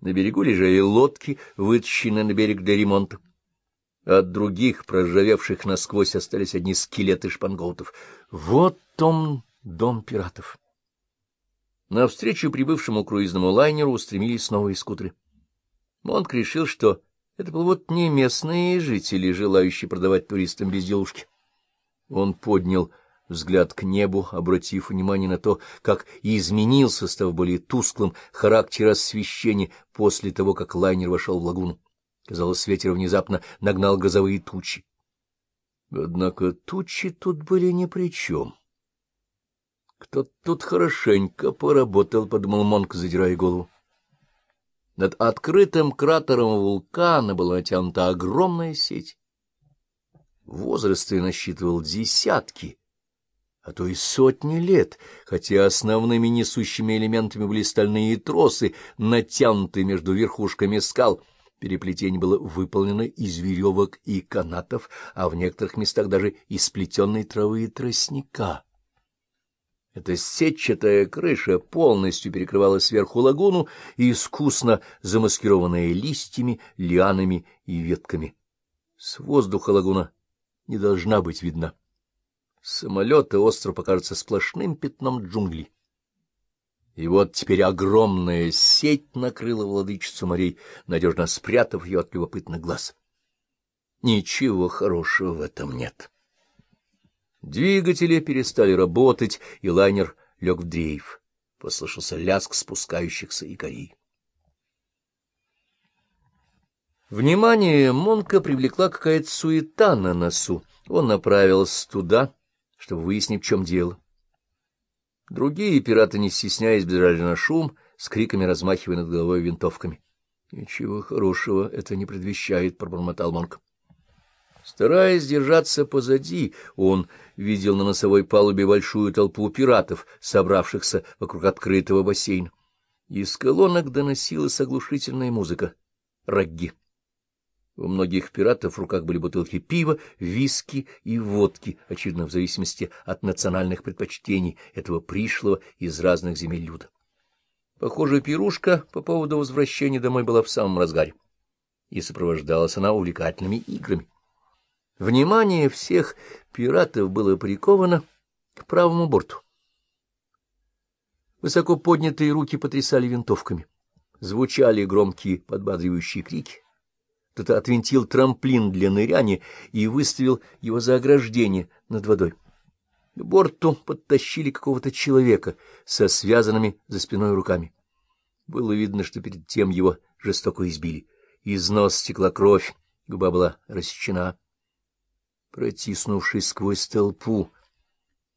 На берегу лежали лодки, вытащенные на берег для ремонта. От других, проржавевших насквозь, остались одни скелеты шпангоутов. Вот он, дом пиратов. Навстречу прибывшему круизному лайнеру устремились новые скутеры. Монк решил, что это вот не местные жители, желающие продавать туристам безделушки. Он поднял взгляд к небу, обратив внимание на то, как изменился, став более тусклым, характер освещения после того, как лайнер вошел в лагуну. Казалось, ветер внезапно нагнал грозовые тучи. Однако тучи тут были ни при чем. Кто тут хорошенько поработал, — подумал Монк, задирая голову. Над открытым кратером вулкана была натянута огромная сеть. Возраст ее насчитывал десятки, а то и сотни лет, хотя основными несущими элементами были стальные тросы, натянутые между верхушками скал — Переплетение было выполнено из веревок и канатов, а в некоторых местах даже из сплетенной травы и тростника. Эта сетчатая крыша полностью перекрывала сверху лагуну, искусно замаскированная листьями, лианами и ветками. С воздуха лагуна не должна быть видна. Самолеты остров покажется сплошным пятном джунглей. И вот теперь огромная сеть накрыла владычицу морей, надежно спрятав ее от любопытных глаз. Ничего хорошего в этом нет. Двигатели перестали работать, и лайнер лег в дрейф. Послышался лязг спускающихся якорей. Внимание Монка привлекла какая-то суета на носу. Он направился туда, чтобы выяснить, в чем дело. Другие пираты, не стесняясь, бежали на шум, с криками размахивая над головой винтовками. — Ничего хорошего это не предвещает, — пробормотал Монк. Стараясь держаться позади, он видел на носовой палубе большую толпу пиратов, собравшихся вокруг открытого бассейна. Из колонок доносилась оглушительная музыка — рагги. У многих пиратов в руках были бутылки пива, виски и водки, очевидно, в зависимости от национальных предпочтений этого пришлого из разных земель люда. Похоже, пирушка по поводу возвращения домой была в самом разгаре, и сопровождалась она увлекательными играми. Внимание всех пиратов было приковано к правому борту. Высоко поднятые руки потрясали винтовками. Звучали громкие подбадривающие крики. Кто-то отвинтил трамплин для ныряния и выставил его за ограждение над водой. К борту подтащили какого-то человека со связанными за спиной руками. Было видно, что перед тем его жестоко избили. Из носа стекла кровь, губа была рассечена. Протиснувшись сквозь толпу,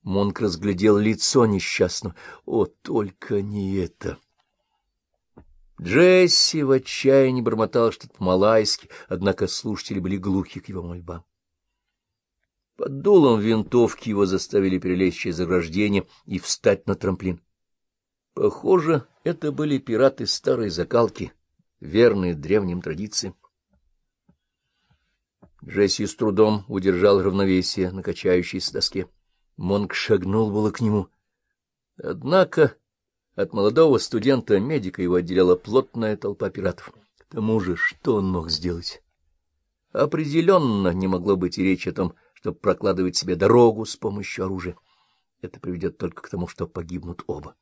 Монк разглядел лицо несчастного. О, только не это! Джесси в отчаянии бормотал что-то по-малайски, однако слушатели были глухи к его мольбам. Под дулом винтовки его заставили перелезть через ограждение и встать на трамплин. Похоже, это были пираты старой закалки, верные древним традициям. Джесси с трудом удержал равновесие на качающейся доске. Монк шагнул было к нему. Однако от молодого студента-медика его отделяла плотная толпа пиратов. К тому же, что он мог сделать? Определенно не могло быть и речи о том, чтобы прокладывать себе дорогу с помощью оружия. Это приведет только к тому, что погибнут оба.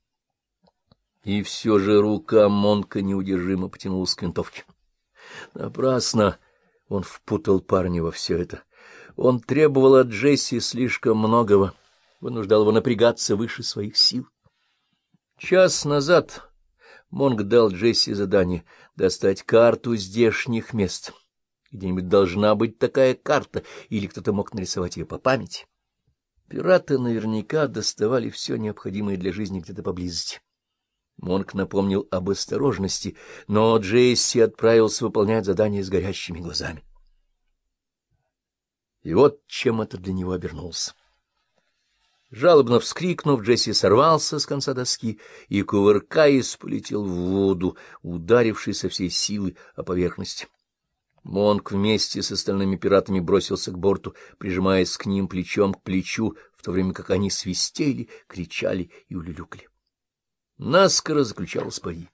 И все же рука Монка неудержимо потянулась к винтовке. Напрасно он впутал парня во все это. Он требовал от Джесси слишком многого, вынуждал его напрягаться выше своих сил. Час назад Монг дал Джесси задание достать карту здешних мест. Где-нибудь должна быть такая карта, или кто-то мог нарисовать ее по памяти. Пираты наверняка доставали все необходимое для жизни где-то поблизости. Монк напомнил об осторожности, но Джесси отправился выполнять задание с горящими глазами. И вот чем это для него обернулся. Жалобно вскрикнув, Джесси сорвался с конца доски и, кувыркаясь, полетел в воду, ударивший со всей силы о поверхность. Монк вместе с остальными пиратами бросился к борту, прижимаясь к ним плечом к плечу, в то время как они свистели, кричали и улюлюкали. Наскоро заключалась пари.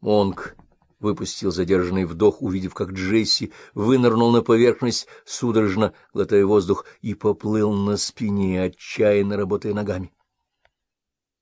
Монг выпустил задержанный вдох, увидев, как Джесси вынырнул на поверхность, судорожно глотая воздух, и поплыл на спине, отчаянно работая ногами.